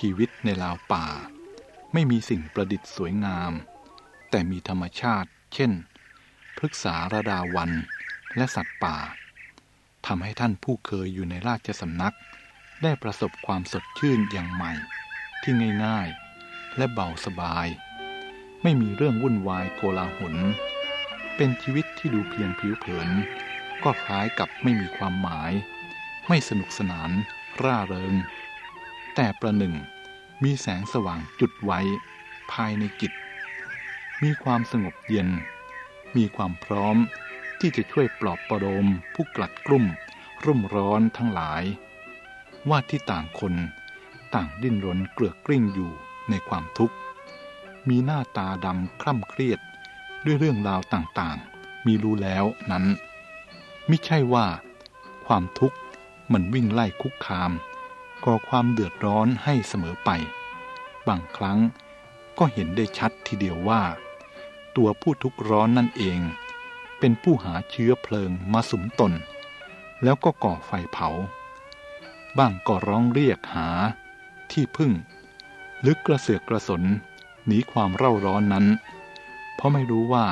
ชีวิตในลาวป่า ไม่มีสิ่งประดิษฐ์สวยงาม แต่มีธรรมชาติ เช่น พฤกษาระดาวันและสัตว์ป่าทำให้ท่านผู้เคยอยู่ในราชสำนัก ได้ประสบความสดชื่นอย่างใหม่ ที่ง่ายๆ และเบาสบาย ไม่มีเรื่องวุ่นวายโกลาหล เป็นชีวิตที่ดูเพียงผิวเผิน ก็คล้ายกับไม่มีความหมาย ไม่สนุกสนาน ร่าเริง แต่ประหนึ่ง มีแสงสว่างจุดไว้ ภายในจิต มีความสงบเย็น มีความพร้อมที่จะช่วยปลอบประโลมผู้กลัดกลุ่ม รุ่มร้อนทั้งหลาย ว่าที่ต่างคนต่างดิ้นรนเกลือกกลิ้งอยู่ในความทุกข์ มีหน้าตาดำคล่ำเครียดด้วยเรื่องราวต่างๆ มีรู้แล้วนั้น ไม่ใช่ว่า ความทุกข์มันวิ่งไล่คุกคาม ก่อความเดือดร้อนให้เสมอไป บางครั้งก็เห็นได้ชัดทีเดียวว่า ตัวผู้ทุกข์ร้อนนั่นเอง เป็นผู้หาเชื้อเพลิงมาสุมตน แล้วก็ก่อไฟเผา บ้างก็ร้องเรียกหาที่พึ่งหรือกระเสือกกระสนหนีความเร่าร้อนนั้น เพราะไม่รู้ว่า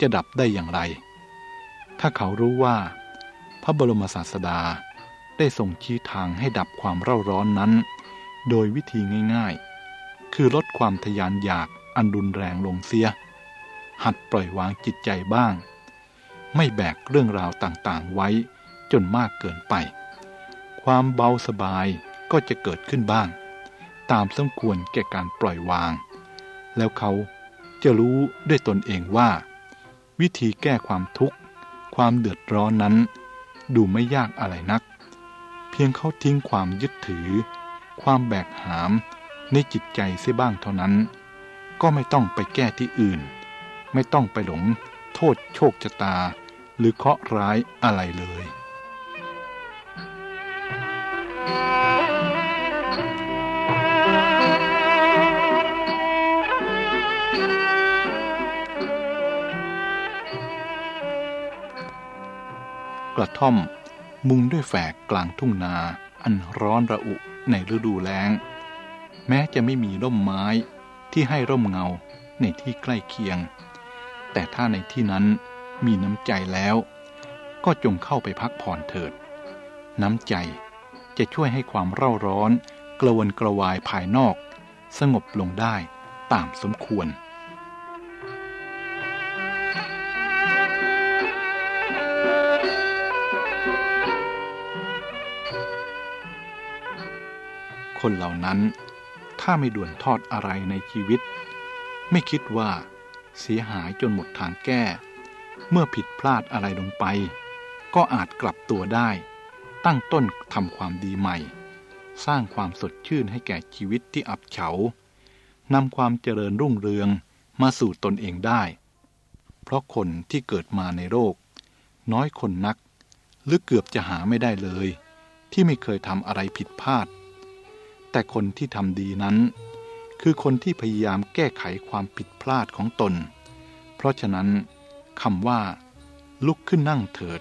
จะดับได้อย่างไร ถ้าเขารู้ว่า พระบรมศาสดา ได้ทรงชี้ทางให้ดับความเร่าร้อนนั้น โดยวิธีง่ายๆ คือลดความทยานอยากอันรุนแรงลงเสีย หัดปล่อยวางจิตใจบ้าง ไม่แบกเรื่องราวต่างๆไว้จนมากเกินไป ความเบาสบายก็จะเกิดขึ้นบ้าง ตามสมควรแก่การปล่อยวาง แล้วเขาจะรู้ด้วยตนเองว่า วิธีแก้ความทุกข์ ความเดือดร้อนนั้น ดูไม่ยากอะไรนัก เพียงเขาทิ้งความยึดถือ ความแบกหามในจิตใจเสียบ้างเท่านั้น ก็ไม่ต้องไปแก้ที่อื่น ไม่ต้องไปหลงโทษโชคชะตา หรือเคราะห์ร้ายอะไรเลยกระท่อม มุงด้วยแฝกกลางทุ่งนา อันร้อนระอุในฤดูแล้ง แม้จะไม่มีร่มไม้ที่ให้ร่มเงาในที่ใกล้เคียง แต่ถ้าในที่นั้นมีน้ำใจแล้ว ก็จงเข้าไปพักผ่อนเถิด น้ำใจจะช่วยให้ความเร่าร้อน กระวนกระวายภายนอก สงบลงได้ตามสมควร คนเหล่านั้น ถ้าไม่ด่วนทอดอะไรในชีวิต ไม่คิดว่าเสียหายจนหมดทางแก้ เมื่อผิดพลาดอะไรลงไป ก็อาจกลับตัวได้ ตั้งต้นทำความดีใหม่ สร้างความสดชื่นให้แก่ชีวิตที่อับเฉานำความเจริญรุ่งเรืองมาสู่ตนเองได้ เพราะคนที่เกิดมาในโลกน้อยคนนัก หรือเกือบจะหาไม่ได้เลย ที่ไม่เคยทำอะไรผิดพลาด แต่คนที่ทำดีนั้น คือคนที่พยายามแก้ไขความผิดพลาดของตน เพราะฉะนั้นคำว่า ลุกขึ้นนั่งเถิด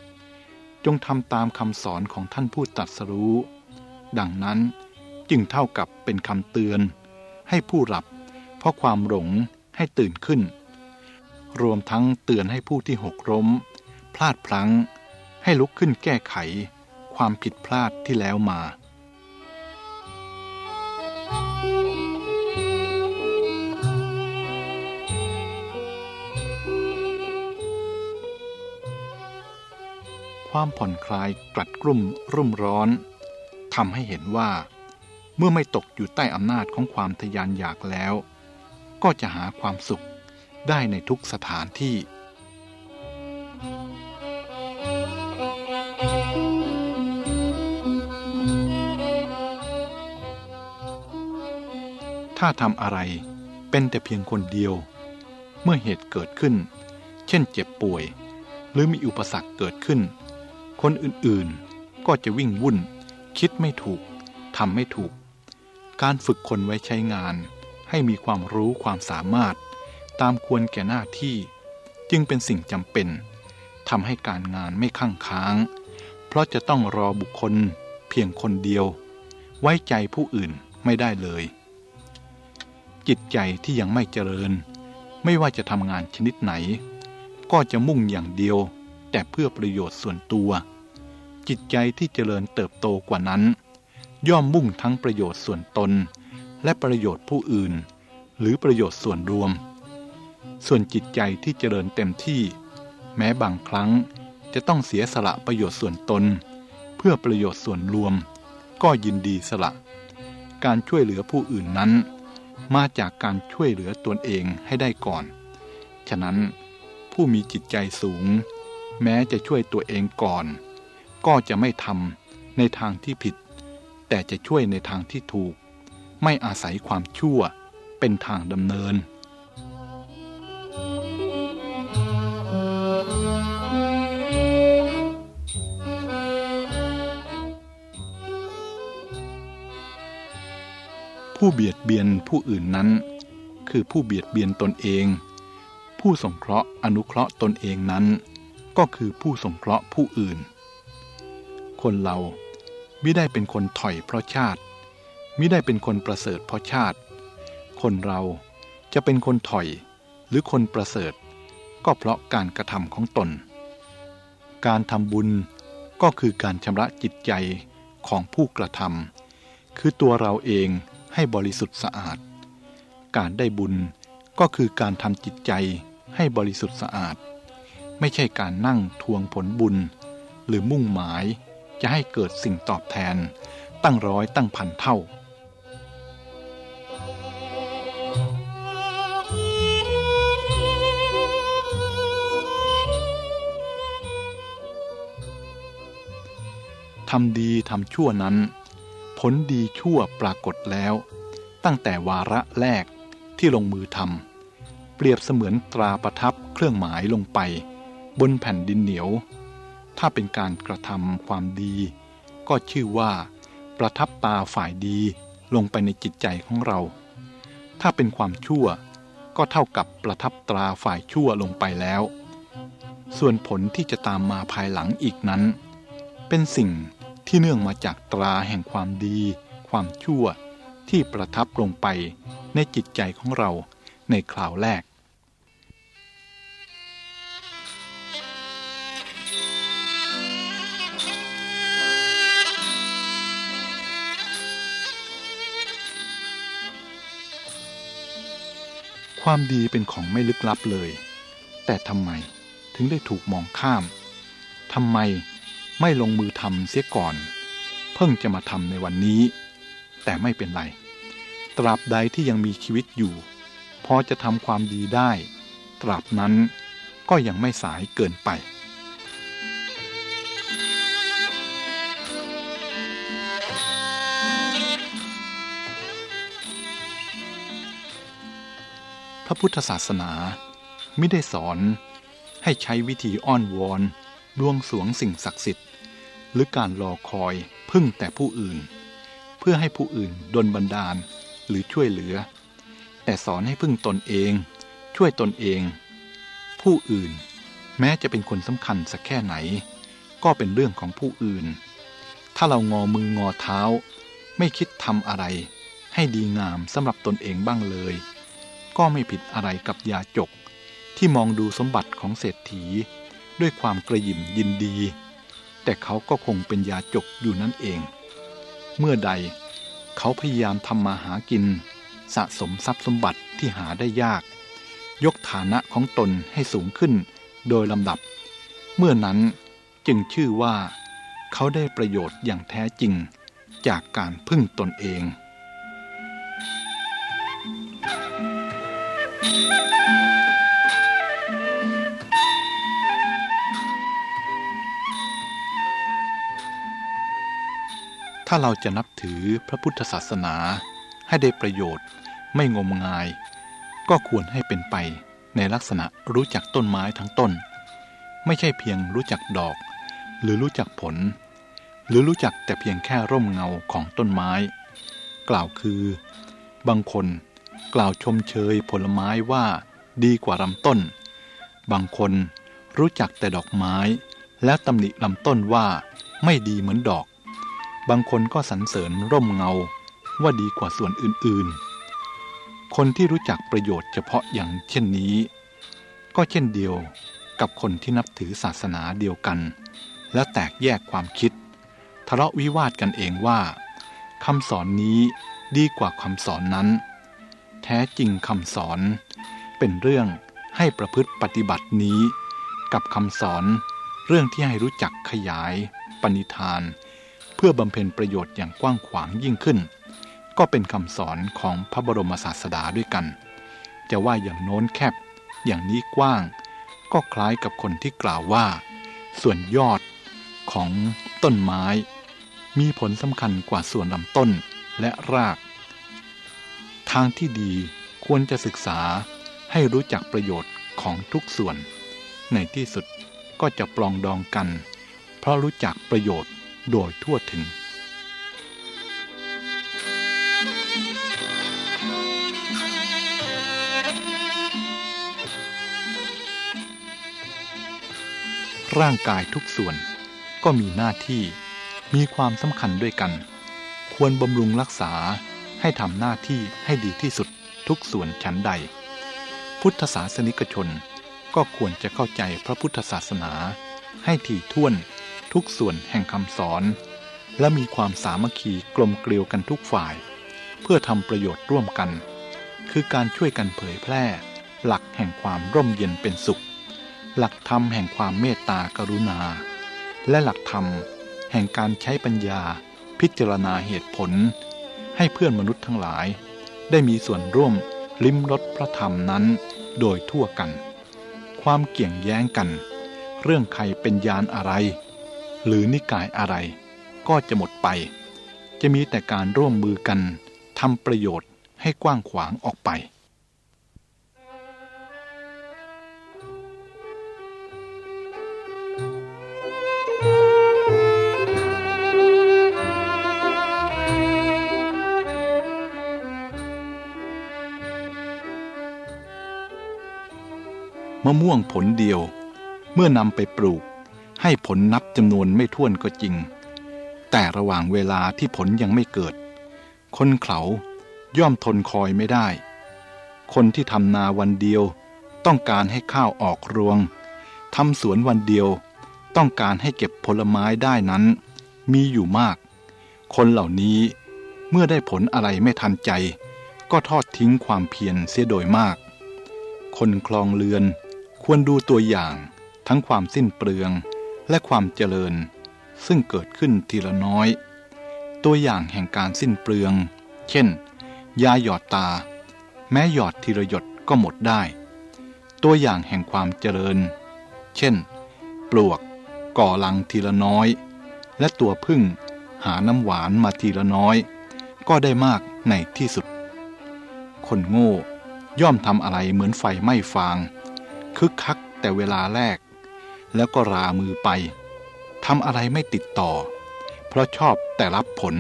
จงทำตามคำสอนของท่านผู้ตัดสรู้ ดังนั้นจึงเท่ากับเป็นคำเตือน ให้ผู้หลับ เพราะความหลงให้ตื่นขึ้น รวมทั้งเตือนให้ผู้ที่หกล้ม พลาดพลั้ง ให้ลุกขึ้นแก้ไข ความผิดพลาดที่แล้วมา ความผ่อนคลายกลัดกลุ่มรุ่มร้อนทำให้เห็นว่า เมื่อไม่ตกอยู่ใต้อำนาจของความทยานอยากแล้ว ก็จะหาความสุขได้ในทุกสถานที่ถ้าทำอะไรเป็นแต่เพียงคนเดียว เมื่อเหตุเกิดขึ้น เช่นเจ็บป่วย หรือมีอุปสรรคเกิดขึ้น คนอื่นๆ ก็จะวิ่งวุ่น คิดไม่ถูกทำไม่ถูก การฝึกคนไว้ใช้งาน ให้มีความรู้ความสามารถ ตามควรแก่หน้าที่ จึงเป็นสิ่งจำเป็นทำให้การงานไม่ข้างค้าง เพราะจะต้องรอบุคคลเพียงคนเดียว ไว้ใจผู้อื่นไม่ได้เลย จิตใจที่ยังไม่เจริญ ไม่ว่าจะทำงานชนิดไหน ก็จะมุ่งอย่างเดียว แต่เพื่อประโยชน์ส่วนตัว จิตใจที่เจริญเติบโตกว่านั้น ย่อมมุ่งทั้งประโยชน์ส่วนตน และประโยชน์ผู้อื่น หรือประโยชน์ส่วนรวม ส่วนจิตใจที่เจริญเต็มที่ แม้บางครั้งจะต้องเสียสละประโยชน์ส่วนตน เพื่อประโยชน์ส่วนรวม ก็ยินดีสละ การช่วยเหลือผู้อื่นนั้น มาจากการช่วยเหลือตนเองให้ได้ก่อน ฉะนั้นผู้มีจิตใจสูง แม้จะช่วยตัวเองก่อน ก็จะไม่ทำในทางที่ผิด แต่จะช่วยในทางที่ถูก ไม่อาศัยความชั่วเป็นทางดำเนิน ผู้เบียดเบียนผู้อื่นนั้น คือผู้เบียดเบียนตนเอง ผู้สงเคราะห์อนุเคราะห์ตนเองนั้น ก็คือผู้สงเคราะห์ผู้อื่น คนเราไม่ได้เป็นคนถอยเพราะชาติไม่ได้เป็นคนประเสริฐเพราะชาติ คนเราจะเป็นคนถอยหรือคนประเสริฐ ก็เพราะการกระทำของตน การทำบุญก็คือการชำระจิตใจของผู้กระทำคือตัวเราเองให้บริสุทธิ์สะอาด การได้บุญก็คือการทำจิตใจให้บริสุทธิ์สะอาด ไม่ใช่การนั่งทวงผลบุญ หรือมุ่งหมายจะให้เกิดสิ่งตอบแทน ตั้งร้อยตั้งพันเท่า ทำดีทำชั่วนั้น ผลดีชั่วปรากฏแล้ว ตั้งแต่วาระแรกที่ลงมือทำเปรียบเสมือนตราประทับเครื่องหมายลงไป บนแผ่นดินเหนียว ถ้าเป็นการกระทำความดี ก็ชื่อว่า ประทับตาฝ่ายดีลงไปในจิตใจของเรา ถ้าเป็นความชั่วก็เท่ากับประทับตราฝ่ายชั่วลงไปแล้ว ส่วนผลที่จะตามมาภายหลังอีกนั้น เป็นสิ่งที่เนื่องมาจากตราแห่งความดี ความชั่วที่ประทับลงไปในจิตใจของเราในคราวแรก ความดีเป็นของไม่ลึกลับเลย แต่ทำไมถึงได้ถูกมองข้ามทำไมไม่ลงมือทำเสียก่อน เพิ่งจะมาทำในวันนี้ แต่ไม่เป็นไร ตราบใดที่ยังมีชีวิตอยู่ พอจะทำความดีได้ ตราบนั้นก็ยังไม่สายเกินไป พระพุทธศาสนาไม่ได้สอนให้ใช้วิธีอ้อนวอนบวงสวงสิ่งศักดิ์สิทธิ์ หรือการรอคอยพึ่งแต่ผู้อื่น เพื่อให้ผู้อื่นดลบันดาลหรือช่วยเหลือ แต่สอนให้พึ่งตนเอง ช่วยตนเอง ผู้อื่นแม้จะเป็นคนสำคัญสักแค่ไหน ก็เป็นเรื่องของผู้อื่น ถ้าเรางอมืองอเท้า ไม่คิดทำอะไร ให้ดีงามสำหรับตนเองบ้างเลย ก็ไม่ผิดอะไรกับยาจก ที่มองดูสมบัติของเศรษฐี ด้วยความกระยิมยินดี แต่เขาก็คงเป็นยาจกอยู่นั่นเอง เมื่อใดเขาพยายามทำมาหากิน สะสมทรัพย์สมบัติที่หาได้ยาก ยกฐานะของตนให้สูงขึ้นโดยลำดับ เมื่อนั้นจึงชื่อว่า เขาได้ประโยชน์อย่างแท้จริง จากการพึ่งตนเอง ถ้าเราจะนับถือพระพุทธศาสนาให้ได้ประโยชน์ไม่งมงาย ก็ควรให้เป็นไปในลักษณะรู้จักต้นไม้ทั้งต้น ไม่ใช่เพียงรู้จักดอก หรือรู้จักผล หรือรู้จักแต่เพียงแค่ร่มเงาของต้นไม้ กล่าวคือ บางคนกล่าวชมเชยผลไม้ว่าดีกว่าลำต้น บางคนรู้จักแต่ดอกไม้ แล้วตำหนิลำต้นว่าไม่ดีเหมือนดอก บางคนก็สรรเสริญร่มเงาว่าดีกว่าส่วนอื่นๆ คนที่รู้จักประโยชน์เฉพาะอย่างเช่นนี้ ก็เช่นเดียวกับคนที่นับถือศาสนาเดียวกัน และแตกแยกความคิด ทะเลาะวิวาทกันเองว่าคำสอนนี้ดีกว่าคำสอนนั้น แท้จริงคำสอน เป็นเรื่องให้ประพฤติปฏิบัตินี้ กับคำสอนเรื่องที่ให้รู้จักขยาย ปณิธาน เพื่อบำเพ็ญประโยชน์อย่างกว้างขวางยิ่งขึ้น ก็เป็นคำสอนของพระบรมศาสดาด้วยกัน จะว่าอย่างโน้นแคบ อย่างนี้กว้าง ก็คล้ายกับคนที่กล่าวว่า ส่วนยอดของต้นไม้ มีผลสำคัญกว่าส่วนลำต้นและราก ทางที่ดีควรจะศึกษาให้รู้จักประโยชน์ของทุกส่วน ในที่สุดก็จะปลองดองกัน เพราะรู้จักประโยชน์ โดยทั่วถึง ร่างกายทุกส่วนก็มีหน้าที่มีความสำคัญด้วยกัน ควรบำรุงรักษาให้ทำหน้าที่ให้ดีที่สุดทุกส่วนชั้นใด พุทธศาสนิกชนก็ควรจะเข้าใจพระพุทธศาสนาให้ถี่ถ้วน ทุกส่วนแห่งคำสอน และมีความสามัคคีกลมเกลียวกันทุกฝ่าย เพื่อทำประโยชน์ร่วมกัน คือการช่วยกันเผยแพร่ หลักแห่งความร่มเย็นเป็นสุข หลักธรรมแห่งความเมตตากรุณา และหลักธรรม แห่งการใช้ปัญญา พิจารณาเหตุผล ให้เพื่อนมนุษย์ทั้งหลาย ได้มีส่วนร่วมลิ้มรสพระธรรมนั้นโดยทั่วกัน ความเกี่ยงแย้งกัน เรื่องใครเป็นยานอะไร หรือนิกายอะไร ก็จะหมดไป จะมีแต่การร่วมมือกันทำประโยชน์ให้กว้างขวางออกไป มะม่วงผลเดียวเมื่อนำไปปลูก ให้ผลนับจำนวนไม่ท้วนก็จริง แต่ระหว่างเวลาที่ผลยังไม่เกิด คนเขาย่อมทนคอยไม่ได้ คนที่ทำนาวันเดียว ต้องการให้ข้าวออกรวงทำสวนวันเดียว ต้องการให้เก็บผลไม้ได้นั้น มีอยู่มาก คนเหล่านี้เมื่อได้ผลอะไรไม่ทันใจ ก็ทอดทิ้งความเพียรเสียโดยมาก คนคลองเรือนควรดูตัวอย่างทั้งความสิ้นเปลือง และความเจริญ ซึ่งเกิดขึ้นทีละน้อย ตัวอย่างแห่งการสิ้นเปลือง เช่น ยาหยอดตา แม้หยอดทีละหยดก็หมดได้ ตัวอย่างแห่งความเจริญ เช่น ปลวก ก่อลังทีละน้อย และตัวพึ่งหาน้ำหวานมาทีละน้อย ก็ได้มากในที่สุด คนโง่ย่อมทำอะไรเหมือนไฟไหม้ฟาง คึกคักแต่เวลาแรก แล้วก็รามือไปทำอะไรไม่ติดต่อ เพราะชอบแต่รับผล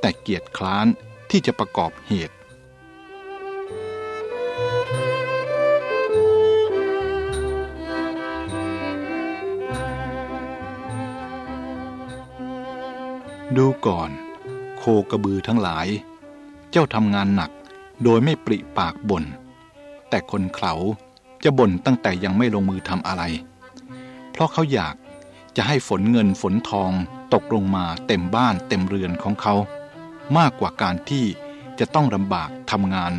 แต่เกียจคร้านที่จะประกอบเหตุ ดูก่อน โคกระบือทั้งหลาย เจ้าทำงานหนักโดยไม่ปริปากบน่นแต่คนเขาจะบ่นตั้งแต่ยังไม่ลงมือทำอะไร ราะเขาอยากจะให้ฝนเงินฝนทองตกลงมาเต็มบ้านเต็มเรือนของเขา มากกว่าการที่จะต้องลำบากทำงาน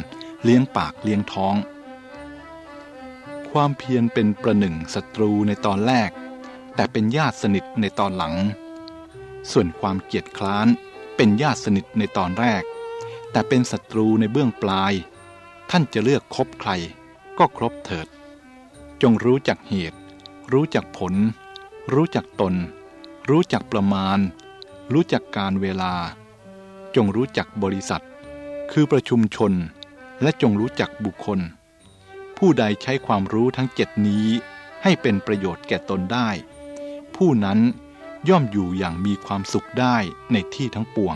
เลี้ยงปากเลี้ยงท้อง ความเพียรเป็นประหนึ่งศัตรูในตอนแรก แต่เป็นญาติสนิทในตอนหลัง ส่วนความเกียจคร้านเป็นญาติสนิทในตอนแรก แต่เป็นศัตรูในเบื้องปลาย ท่านจะเลือกคบใคร ก็ครบเถิด จงรู้จักเหตุ รู้จักผล รู้จักตน รู้จักประมาณ รู้จักการเวลา จงรู้จักบริษัท คือประชุมชน และจงรู้จักบุคคล ผู้ใดใช้ความรู้ทั้งเจ็ดนี้ให้เป็นประโยชน์แก่ตนได้ ผู้นั้นย่อมอยู่อย่างมีความสุขได้ในที่ทั้งปวง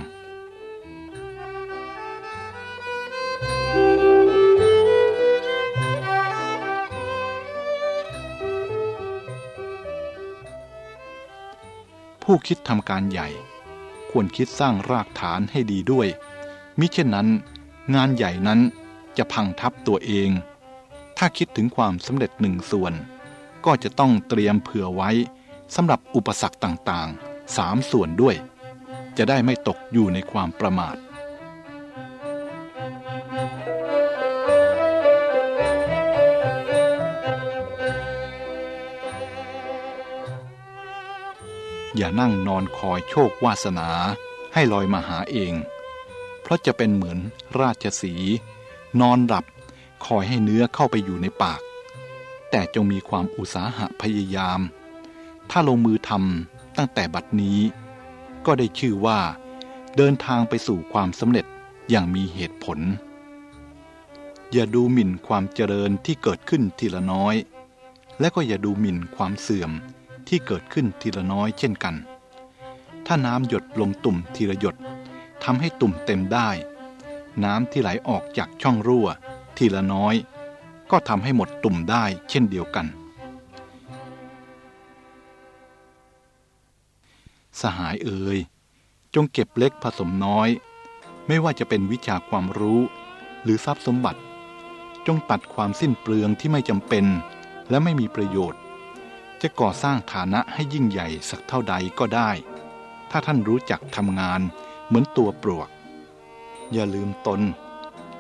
ผู้คิดทำการใหญ่ ควรคิดสร้างรากฐานให้ดีด้วย มิเช่นนั้น งานใหญ่นั้นจะพังทับตัวเอง ถ้าคิดถึงความสำเร็จหนึ่งส่วน ก็จะต้องเตรียมเผื่อไว้สำหรับอุปสรรคต่างๆสามส่วนด้วย จะได้ไม่ตกอยู่ในความประมาท อย่านั่งนอนคอยโชควาสนาให้ลอยมาหาเอง เพราะจะเป็นเหมือนราชสี นอนหลับคอยให้เนื้อเข้าไปอยู่ในปาก แต่จงมีความอุตสาหะพยายาม ถ้าลงมือทำตั้งแต่บัดนี้ ก็ได้ชื่อว่า เดินทางไปสู่ความสำเร็จอย่างมีเหตุผล อย่าดูหมิ่นความเจริญที่เกิดขึ้นทีละน้อย และก็อย่าดูหมิ่นความเสื่อม ที่เกิดขึ้นทีละน้อยเช่นกัน ถ้าน้ำหยดลงตุ่มทีละหยดทำให้ตุ่มเต็มได้ น้ำที่ไหลออกจากช่องรั่ว ทีละน้อย ก็ทำให้หมดตุ่มได้เช่นเดียวกัน สหายเอ่ยจงเก็บเล็กผสมน้อย ไม่ว่าจะเป็นวิชาความรู้ หรือทรัพย์สมบัติ จงตัดความสิ้นเปลืองที่ไม่จำเป็น และไม่มีประโยชน์ จะก่อสร้างฐานะให้ยิ่งใหญ่สักเท่าใดก็ได้ ถ้าท่านรู้จักทำงานเหมือนตัวปลวก อย่าลืมตน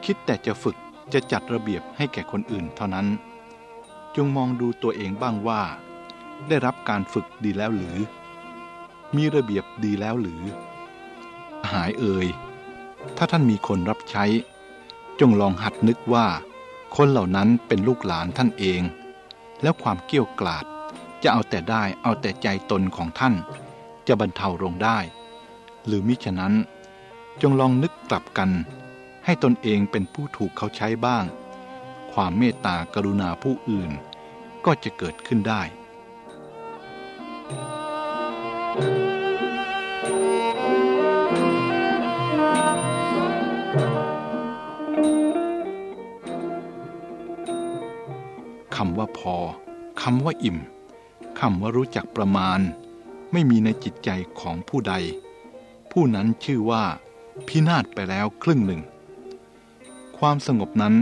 คิดแต่จะฝึกจะจัดระเบียบให้แก่คนอื่นเท่านั้น จงมองดูตัวเองบ้างว่า ได้รับการฝึกดีแล้วหรือ มีระเบียบดีแล้วหรือ หายเอ่ย ถ้าท่านมีคนรับใช้ จงลองหัดนึกว่า คนเหล่านั้นเป็นลูกหลานท่านเอง แล้วความเกี้ยวกลาด จะเอาแต่ได้เอาแต่ใจตนของท่าน จะบรรเทาลงได้ หรือมิฉะนั้น จงลองนึกกลับกัน ให้ตนเองเป็นผู้ถูกเขาใช้บ้าง ความเมตตากรุณาผู้อื่น ก็จะเกิดขึ้นได้คำว่าพอ คำว่าอิ่ม คำว่ารู้จักประมาณ ไม่มีในจิตใจของผู้ใด ผู้นั้นชื่อว่า พินาศไปแล้วครึ่งหนึ่ง ความสงบนั้น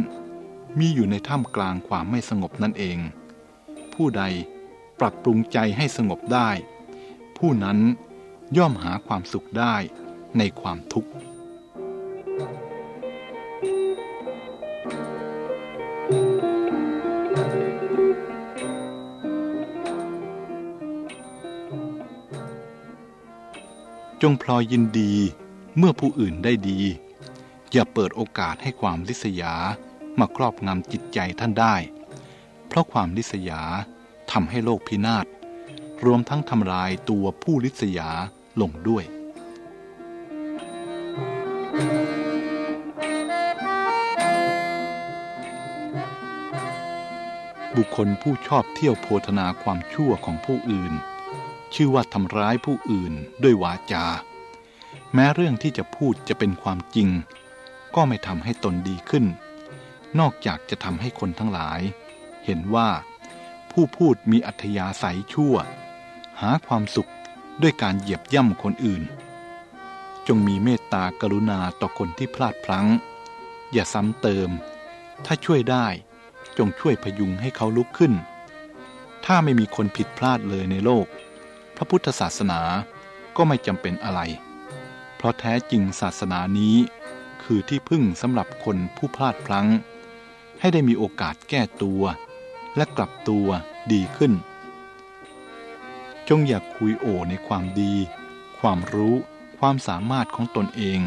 มีอยู่ในท่ามกลางความไม่สงบนั่นเอง ผู้ใดปรับปรุงใจให้สงบได้ ผู้นั้นย่อมหาความสุขได้ในความทุกข์ งพลอยยินดีเมื่อผู้อื่นได้ดี อย่าเปิดโอกาสให้ความลิษยามาครอบงำจิตใจท่านได้ เพราะความลิษยาทำให้โลกพินาศรวมทั้งทำลายตัวผู้ลิษยาลงด้วยบุคคลผู้ชอบเที่ยวโพธนาความชั่วของผู้อื่น ชื่อว่าทำร้ายผู้อื่นด้วยวาจา แม้เรื่องที่จะพูดจะเป็นความจริง ก็ไม่ทำให้ตนดีขึ้น นอกจากจะทำให้คนทั้งหลาย เห็นว่า ผู้พูดมีอัธยาศัยชั่ว หาความสุขด้วยการเหยียบย่ำคนอื่น จงมีเมตตากรุณาต่อคนที่พลาดพลั้ง อย่าซ้ำเติม ถ้าช่วยได้จงช่วยพยุงให้เขาลุกขึ้น ถ้าไม่มีคนผิดพลาดเลยในโลก พระพุทธศาสนาก็ไม่จำเป็นอะไร เพราะแท้จริงศาสนานี้คือที่พึ่งสำหรับคนผู้พลาดพลั้ง ให้ได้มีโอกาสแก้ตัว และกลับตัวดีขึ้น จงอย่าคุยโอในความดี ความรู้ความสามารถของตนเอง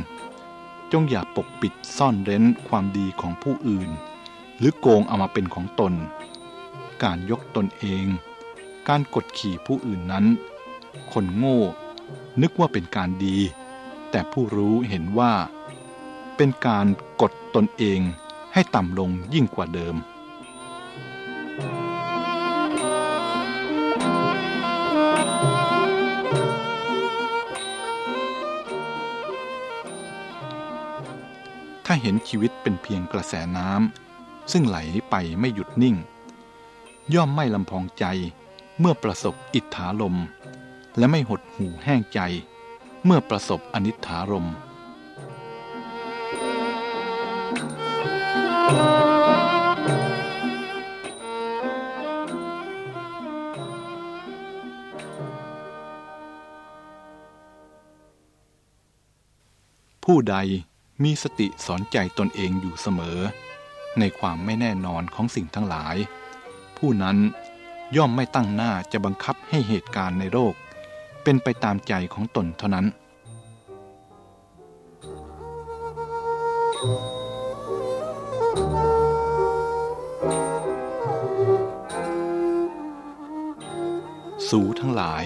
จงอย่าปกปิดซ่อนเร้นความดีของผู้อื่น หรือโกงเอามาเป็นของตน การยกตนเอง การกดขี่ผู้อื่นนั้น คนโง่ นึกว่าเป็นการดี แต่ผู้รู้เห็นว่า เป็นการกดตนเองให้ต่ำลงยิ่งกว่าเดิม ถ้าเห็นชีวิตเป็นเพียงกระแสน้ำซึ่งไหลไปไม่หยุดนิ่ง ย่อมไม่ลำพองใจเมื่อประสบอิทธาลม และไม่หดหู่แห้งใจ เมื่อประสบอนิถารมผู้ใดมีสติสอนใจตนเองอยู่เสมอ ในความไม่แน่นอนของสิ่งทั้งหลาย ผู้นั้นย่อมไม่ตั้งหน้าจะบังคับให้เหตุการณ์ในโลก เป็นไปตามใจของตนเท่านั้น สูทั้งหลาย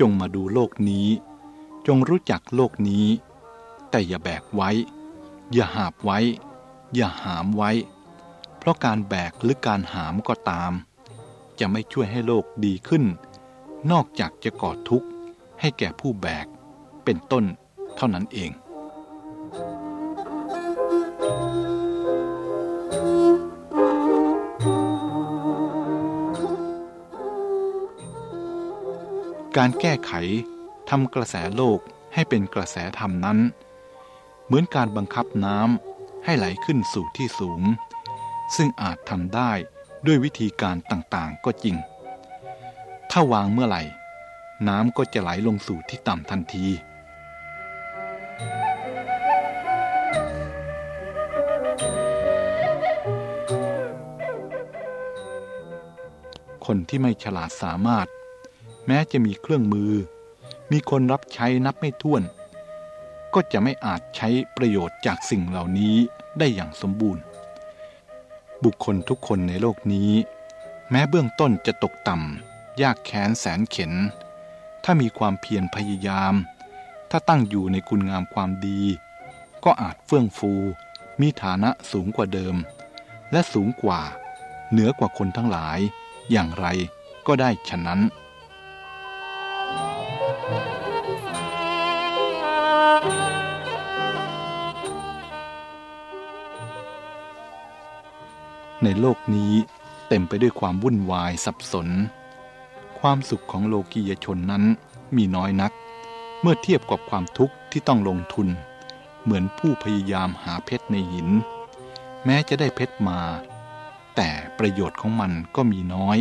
จงมาดูโลกนี้ จงรู้จักโลกนี้ แต่อย่าแบกไว้ อย่าหาบไว้ อย่าหามไว้ เพราะการแบกหรือการหามก็ตาม จะไม่ช่วยให้โลกดีขึ้น นอกจากจะก่อทุกข์ให้แก่ผู้แบกเป็นต้นเท่านั้นเอง การแก้ไขทำกระแสโลกให้เป็นกระแสธรรมนั้น เหมือนการบังคับน้ำให้ไหลขึ้นสู่ที่สูง ซึ่งอาจทำได้ด้วยวิธีการต่างๆก็จริง ถ้าวางเมื่อไหร่ น้ำก็จะไหลลงสู่ที่ต่ำทันที คนที่ไม่ฉลาดสามารถ แม้จะมีเครื่องมือ มีคนรับใช้นับไม่ถ้วน ก็จะไม่อาจใช้ประโยชน์จากสิ่งเหล่านี้ได้อย่างสมบูรณ์ บุคคลทุกคนในโลกนี้ แม้เบื้องต้นจะตกต่ำ ยากแค้นแสนเข็น ถ้ามีความเพียรพยายาม ถ้าตั้งอยู่ในคุณงามความดี ก็อาจเฟื่องฟู มีฐานะสูงกว่าเดิม และสูงกว่า เหนือกว่าคนทั้งหลาย อย่างไรก็ได้ฉะนั้นในโลกนี้เต็มไปด้วยความวุ่นวายสับสน ความสุขของโลกียชนนั้นมีน้อยนัก เมื่อเทียบกับความทุกข์ที่ต้องลงทุน เหมือนผู้พยายามหาเพชรในหิน แม้จะได้เพชรมา แต่ประโยชน์ของมันก็มีน้อย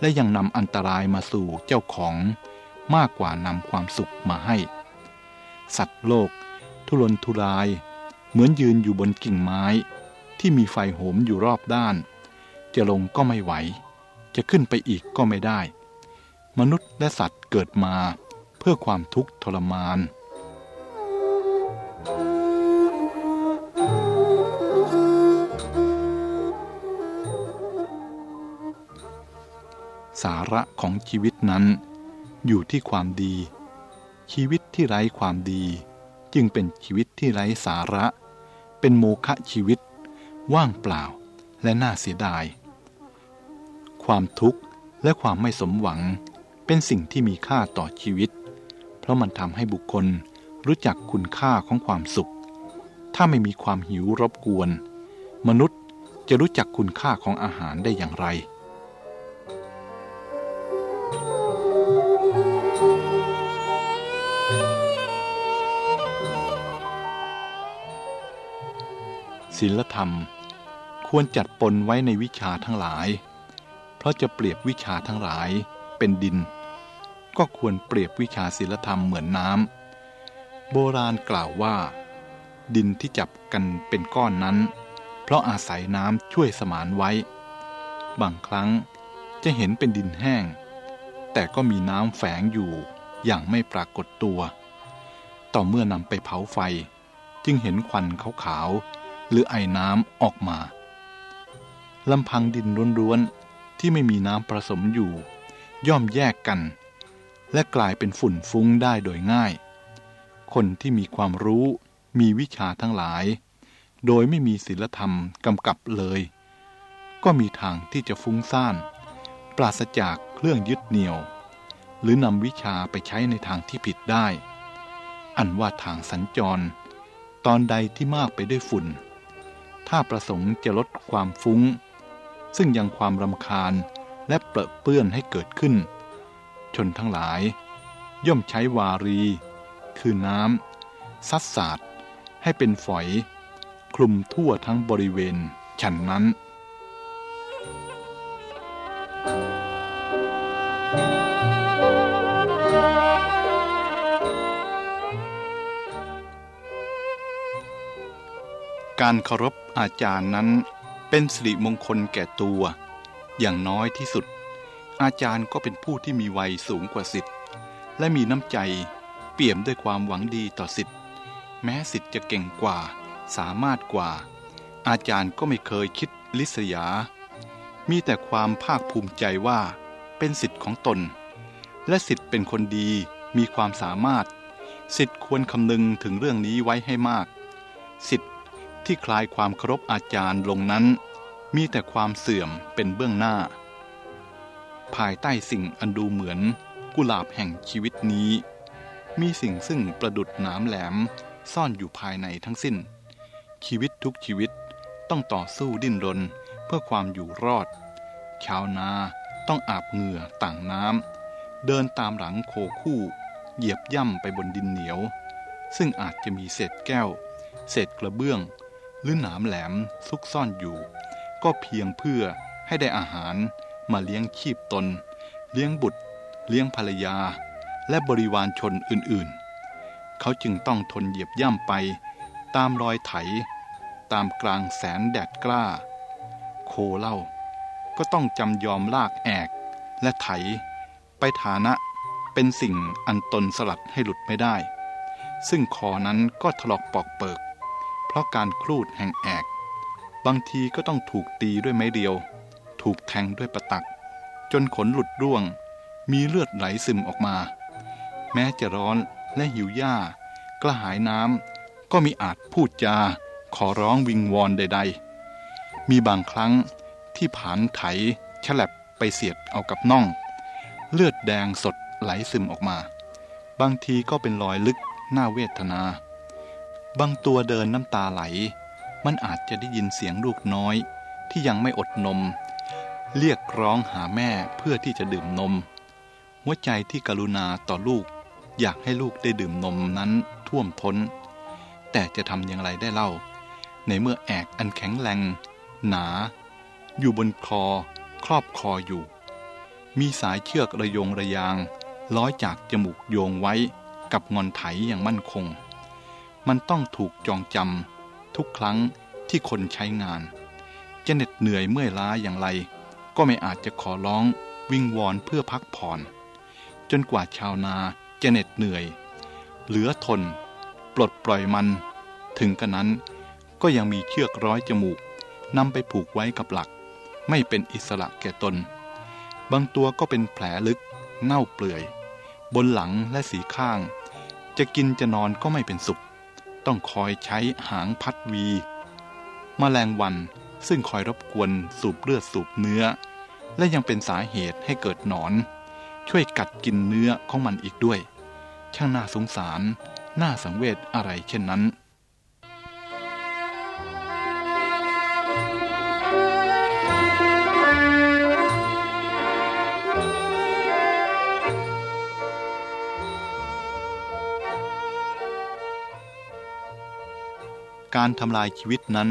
และยังนำอันตรายมาสู่เจ้าของมากกว่านำความสุขมาให้ สัตว์โลก ทุรนทุราย เหมือนยืนอยู่บนกิ่งไม้ ที่มีไฟโหมอยู่รอบด้าน จะลงก็ไม่ไหว จะขึ้นไปอีกก็ไม่ได้ มนุษย์และสัตว์เกิดมา เพื่อความทุกข์ทรมาน สาระของชีวิตนั้น อยู่ที่ความดี ชีวิตที่ไร้ความดี จึงเป็นชีวิตที่ไร้สาระ เป็นโมฆะชีวิต ว่างเปล่าและน่าเสียดาย ความทุกข์และความไม่สมหวัง เป็นสิ่งที่มีค่าต่อชีวิต เพราะมันทำให้บุคคลรู้จักคุณค่าของความสุข ถ้าไม่มีความหิวรบกวน มนุษย์จะรู้จักคุณค่าของอาหารได้อย่างไร ศีลธรรมควรจัดปนไว้ในวิชาทั้งหลาย เพราะจะเปรียบวิชาทั้งหลายเป็นดิน ก็ควรเปรียบวิชาศีลธรรมเหมือนน้ำ โบราณกล่าวว่า ดินที่จับกันเป็นก้อนนั้น เพราะอาศัยน้ำช่วยสมานไว้ บางครั้งจะเห็นเป็นดินแห้ง แต่ก็มีน้ำแฝงอยู่อย่างไม่ปรากฏตัว ต่อเมื่อนำไปเผาไฟ จึงเห็นควันขาวๆหรือไอ้น้ำออกมาลำพังดินร้วนๆที่ไม่มีน้ำผสมอยู่ ย่อมแยกกัน และกลายเป็นฝุ่นฟุ้งได้โดยง่าย คนที่มีความรู้มีวิชาทั้งหลาย โดยไม่มีศีลธรรมกำกับเลย ก็มีทางที่จะฟุ้งซ่าน ปราศจากเครื่องยึดเหนี่ยว หรือนำวิชาไปใช้ในทางที่ผิดได้ อันว่าทางสัญจร ตอนใดที่มากไปด้วยฝุ่น ถ้าประสงค์จะลดความฟุ้ง ซึ่งยังความรำคาญและเปรอะเปื้อนให้เกิดขึ้น ชนทั้งหลาย ย่อมใช้วารี คือน้ำซัดสาดให้เป็นฝอย คลุมทั่วทั้งบริเวณฉันนั้นการเคารพอาจารย์นั้นเป็นสิริมงคลแก่ตัว อย่างน้อยที่สุด อาจารย์ก็เป็นผู้ที่มีวัยสูงกว่าสิทธิ์และมีน้ำใจเปี่ยมด้วยความหวังดีต่อสิทธิ์แม้สิทธิ์จะเก่งกว่า สามารถกว่า อาจารย์ก็ไม่เคยคิดลิษยา มีแต่ความภาคภูมิใจว่า เป็นสิทธิ์ของตน และสิทธิ์เป็นคนดีมีความสามารถ สิทธิ์ควรคำนึงถึงเรื่องนี้ไว้ให้มาก สิทธิ์ที่คลายความเคารพอาจารย์ลงนั้น มีแต่ความเสื่อมเป็นเบื้องหน้า ภายใต้สิ่งอันดูเหมือนกุหลาบแห่งชีวิตนี้ มีสิ่งซึ่งประดุดนามแหลมซ่อนอยู่ภายในทั้งสิ้น ชีวิตทุกชีวิตต้องต่อสู้ดิ้นรนเพื่อความอยู่รอด ชาวนาต้องอาบเหงื่อต่างน้ำ เดินตามหลังโคคู่ เหยียบย่ำไปบนดินเหนียว ซึ่งอาจจะมีเศษแก้ว เศษกระเบื้อง หรือหนามแหลมซุกซ่อนอยู่ ก็เพียงเพื่อให้ได้อาหาร มาเลี้ยงชีพตน เลี้ยงบุตร เลี้ยงภรรยา และบริวารชนอื่นๆ เขาจึงต้องทนเหยียบย่ำไป ตามรอยไถ ตามกลางแสนแดดกล้า โคเล่า ก็ต้องจำยอมลากแอกและไถ ไปฐานะเป็นสิ่งอันตนสลัดให้หลุดไม่ได้ ซึ่งคอนั้นก็ถลอกปอกเปิก เพราะการครูดแห่งแอก บางทีก็ต้องถูกตีด้วยไม้เดียว ถูกแทงด้วยประตัก จนขนหลุดร่วง มีเลือดไหลซึมออกมา แม้จะร้อนและหิวหญ้ากระหายน้ำก็มีอาจพูดจา ขอร้องวิงวอนใด ๆ มีบางครั้งที่ผานไถฉลับไปเสียดเอากับน่อง เลือดแดงสดไหลซึมออกมา บางทีก็เป็นรอยลึกหน้าเวทนา บางตัวเดินน้ำตาไหล มันอาจจะได้ยินเสียงลูกน้อยที่ยังไม่อดนม เรียกร้องหาแม่เพื่อที่จะดื่มนม หัวใจที่กรุณาต่อลูก อยากให้ลูกได้ดื่มนมนั้นท่วมท้น แต่จะทำอย่างไรได้เล่า ในเมื่อแอกอันแข็งแรง หนา อยู่บนคอ ครอบคออยู่ มีสายเชือกระยงระยาง ร้อยจากจมูกโยงไว้กับงอนไถอย่างมั่นคง มันต้องถูกจองจำทุกครั้งที่คนใช้งาน จะเหน็ดเหนื่อยเมื่อยล้าอย่างไร ก็ไม่อาจจะขอร้องวิงวอนเพื่อพักผ่อน จนกว่าชาวนาจะเหน็ดเหนื่อย เหลือทน ปลดปล่อยมัน ถึงกระนั้นก็ยังมีเชือกร้อยจมูกนำไปผูกไว้กับหลัก ไม่เป็นอิสระแก่ตน บางตัวก็เป็นแผลลึก เน่าเปื่อย บนหลังและสีข้าง จะกินจะนอนก็ไม่เป็นสุข ต้องคอยใช้หางพัดวีมแมลงวันซึ่งคอยรบกวนสูบเลือดสูบเนื้อ และยังเป็นสาเหตุให้เกิดหนอน ช่วยกัดกินเนื้อของมันอีกด้วย ช่างน่าสงสาร น่าสังเวชอะไรเช่นนั้นการทำลายชีวิตนั้น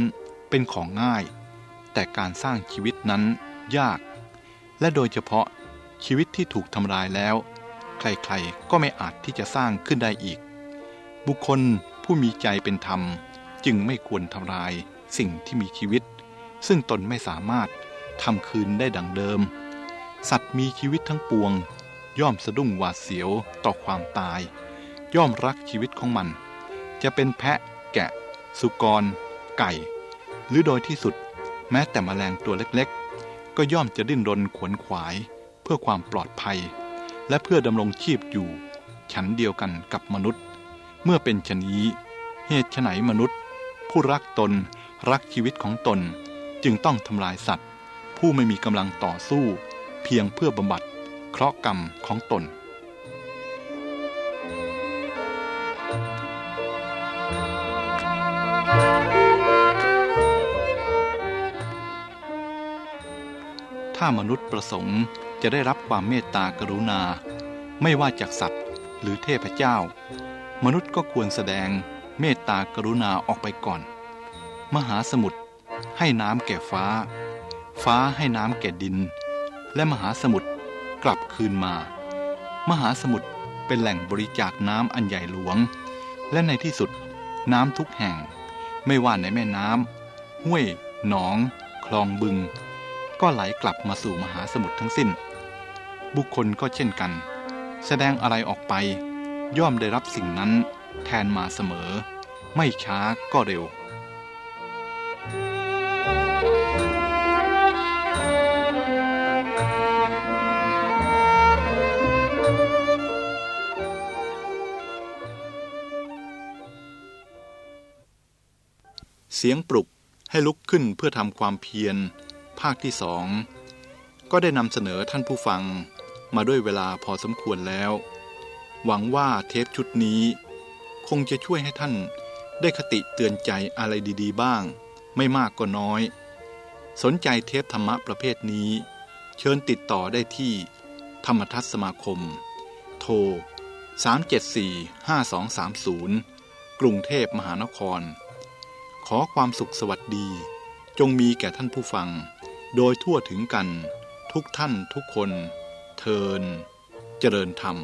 เป็นของง่าย แต่การสร้างชีวิตนั้นยาก และโดยเฉพาะชีวิตที่ถูกทำลายแล้ว ใครๆก็ไม่อาจที่จะสร้างขึ้นได้อีก บุคคลผู้มีใจเป็นธรรมจึงไม่ควรทำลายสิ่งที่มีชีวิต ซึ่งตนไม่สามารถทำคืนได้ดังเดิม สัตว์มีชีวิตทั้งปวง ย่อมสะดุ้งหวาดเสียวต่อความตาย ย่อมรักชีวิตของมัน จะเป็นแพะ แกะ สุกร ไก่ หรือโดยที่สุด แม้แต่มแมลงตัวเล็กๆ ก็ย่อมจะดิ้นรนขวนขวาย เพื่อความปลอดภัย และเพื่อดำรงชีพอยู่ ฉันเดียวกันกับมนุษย์ เมื่อเป็นชนี้ เหตุไฉนมนุษย์ ผู้รักตนรักชีวิตของตนจึงต้องทำลายสัตว์ ผู้ไม่มีกำลังต่อสู้ เพียงเพื่อบำบัดเคราะห์กรรมของตน ถ้ามนุษย์ประสงค์จะได้รับความเมตตากรุณา ไม่ว่าจากสัตว์หรือเทพเจ้า มนุษย์ก็ควรแสดงเมตตากรุณาออกไปก่อน มหาสมุทรให้น้ำแก่ฟ้า ฟ้าให้น้ำแก่ดิน และมหาสมุทรกลับคืนมา มหาสมุทรเป็นแหล่งบริจาคน้ำอันใหญ่หลวง และในที่สุดน้ำทุกแห่ง ไม่ว่าในแม่น้ำห้วย หนอง คลองบึง ก็ไหลกลับมาสู่มหาสมุทรทั้งสิ้น บุคคลก็เช่นกัน แสดงอะไรออกไป ย่อมได้รับสิ่งนั้นแทนมาเสมอ ไม่ช้าก็เร็วเสียงปลุกให้ลุกขึ้นเพื่อทำความเพียร ภาคที่สองก็ได้นำเสนอท่านผู้ฟังมาด้วยเวลาพอสมควรแล้ว หวังว่าเทปชุดนี้ คงจะช่วยให้ท่านได้คติเตือนใจอะไรดีๆ บ้าง ไม่มากก็น้อย สนใจเทปธรรมะประเภทนี้ เชิญติดต่อได้ที่ ธรรมทัศสมาคม โทร 374-5230 กรุงเทพมหานคร ขอความสุขสวัสดี จงมีแก่ท่านผู้ฟัง โดยทั่วถึงกัน ทุกท่านทุกคน เทิน เจริญธรรม